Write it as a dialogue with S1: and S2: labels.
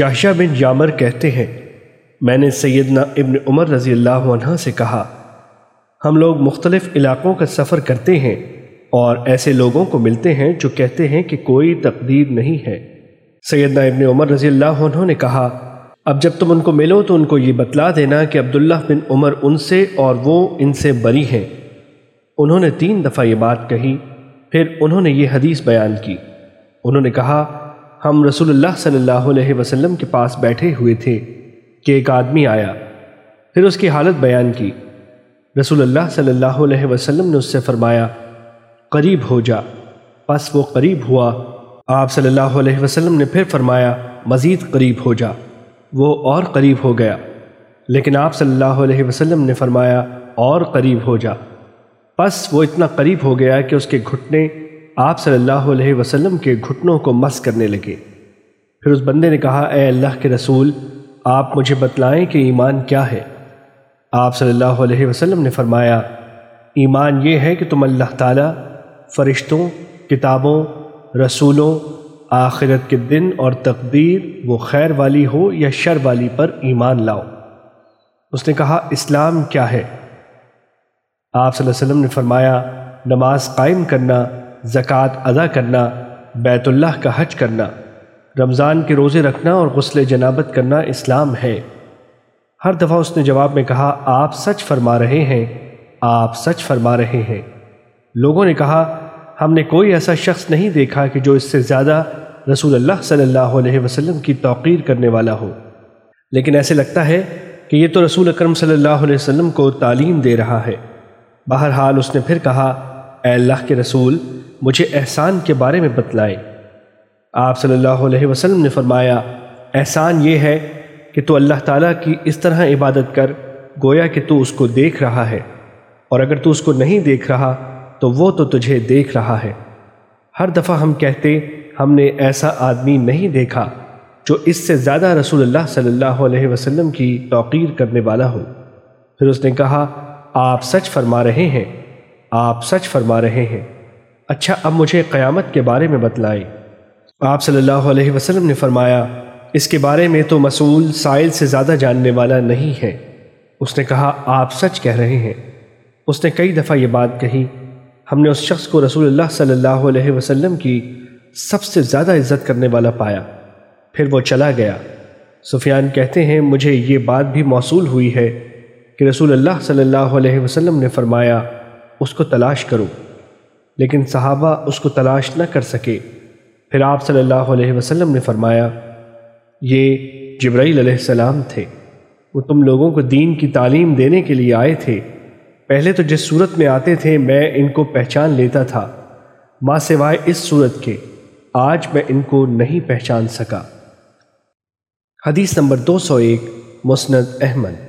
S1: یحییٰ بن یامر کہتے ہیں، میں نے سیدنا ابن عمر رضی اللہ عنہ سے کہا، ہم لوگ مختلف علاقوں کا سفر کرتے ہیں اور ایسے لوگوں کو ملتے ہیں جو کہتے ہیں کہ کوئی تقدیر نہیں ہے۔ سیدنا ابن عمر رضی اللہ عنہ نے کہا، اب جب تم ان کو ملو تو ان کو یہ بتلا دینا کہ عبداللہ بن عمر ان سے اور وہ ان سے بری ہیں۔ انہوں نے تین دفعہ یہ بات کہی، پھر انہوں نے یہ حدیث بیان کی۔ انہوں نے کہا ہم رسول اللہ صلی اللہ علیہ وسلم کے پاس بیٹھے ہوئے تھے کہ ایک آدمی آیا، پھر اس کی حالت بیان کی۔ رسول اللہ صلی اللہ علیہ وسلم نے اس سے فرمایا، قریب ہو جا۔ پس وہ قریب ہوا۔ آپ صلی اللہ علیہ وسلم نے پھر فرمایا، مزید قریب ہو جا۔ وہ اور قریب ہو گیا۔ لیکن آپ صلی اللہ علیہ وسلم نے فرمایا، اور قریب ہو جا۔ پس وہ اتنا قریب ہو گیا کہ اس کے گھٹنے آپ صلی اللہ علیہ وسلم کے گھٹنوں کو مس کرنے لگے۔ پھر اس بندے نے کہا، اے اللہ کے رسول، آپ مجھے بتلائیں کہ ایمان کیا ہے۔ آپ صلی اللہ علیہ وسلم نے فرمایا، ایمان یہ ہے کہ تم اللہ تعالیٰ، فرشتوں، کتابوں، رسولوں، آخرت کے دن اور تقدیر، وہ خیر والی ہو یا شر والی پر ایمان لاؤ۔ اس نے کہا، اسلام کیا ہے؟ آپ صلی اللہ علیہ وسلم نے فرمایا، نماز قائم کرنا زکوٰۃ ادا کرنا، بیت اللہ کا حج کرنا، رمضان کے روزے رکھنا اور غسل جنابت کرنا اسلام ہے۔ ہر دفعہ اس نے جواب میں کہا، آپ سچ فرما رہے ہیں، آپ سچ فرما رہے ہیں۔ لوگوں نے کہا، ہم نے کوئی ایسا شخص نہیں دیکھا کہ جو اس سے زیادہ رسول اللہ صلی اللہ علیہ وسلم کی توقیر کرنے والا ہو۔ لیکن ایسے لگتا ہے کہ یہ تو رسول اکرم صلی اللہ علیہ وسلم کو تعلیم دے رہا ہے۔ بہرحال اس نے پھر کہا اے اللہ کے رسول، مجھے احسان کے بارے میں بتلائیں آپ صلی اللہ علیہ وسلم نے فرمایا، احسان یہ ہے کہ تو اللہ تعالیٰ کی اس طرح عبادت کر، گویا کہ تو اس کو دیکھ رہا ہے۔ اور اگر تو اس کو نہیں دیکھ رہا، تو وہ تو تجھے دیکھ رہا ہے۔ ہر دفعہ ہم کہتے، ہم نے ایسا آدمی نہیں دیکھا جو اس سے زیادہ رسول اللہ صلی اللہ علیہ وسلم کی توقیر کرنے والا ہو۔ پھر اس نے کہا، آپ سچ فرما رہے ہیں۔ آپ سچ فرما رہے ہیں۔ اچھا اب مجھے قیامت کے بارے میں بتلائیں۔ آپ صلی اللہ علیہ وسلم نے فرمایا، اس کے بارے میں تو مسئول سائل سے زیادہ جاننے والا نہیں ہے۔ اس نے کہا، آپ سچ کہہ رہے ہیں۔ اس نے کئی دفعہ یہ بات کہی۔ ہم نے اس شخص کو رسول اللہ صلی اللہ علیہ وسلم کی سب سے زیادہ عزت کرنے والا پایا۔ پھر وہ چلا گیا۔ سفیان کہتے ہیں، مجھے یہ بات بھی موصول ہوئی ہے کہ رسول اللہ صلی اللہ علیہ وسلم نے فرمایا اس کو تلاش کرو۔ لیکن صحابہ اس کو تلاش نہ کر سکے۔ پھر آپ صلی اللہ علیہ وسلم نے فرمایا، یہ جبرائیل علیہ السلام تھے۔ وہ تم لوگوں کو دین کی تعلیم دینے کے لیے آئے تھے۔ پہلے تو جس صورت میں آتے تھے، میں ان کو پہچان لیتا تھا۔ ماں سوائے اس صورت کے، آج میں ان کو نہیں پہچان سکا۔ حدیث نمبر دو سو ایک، مسند احمد۔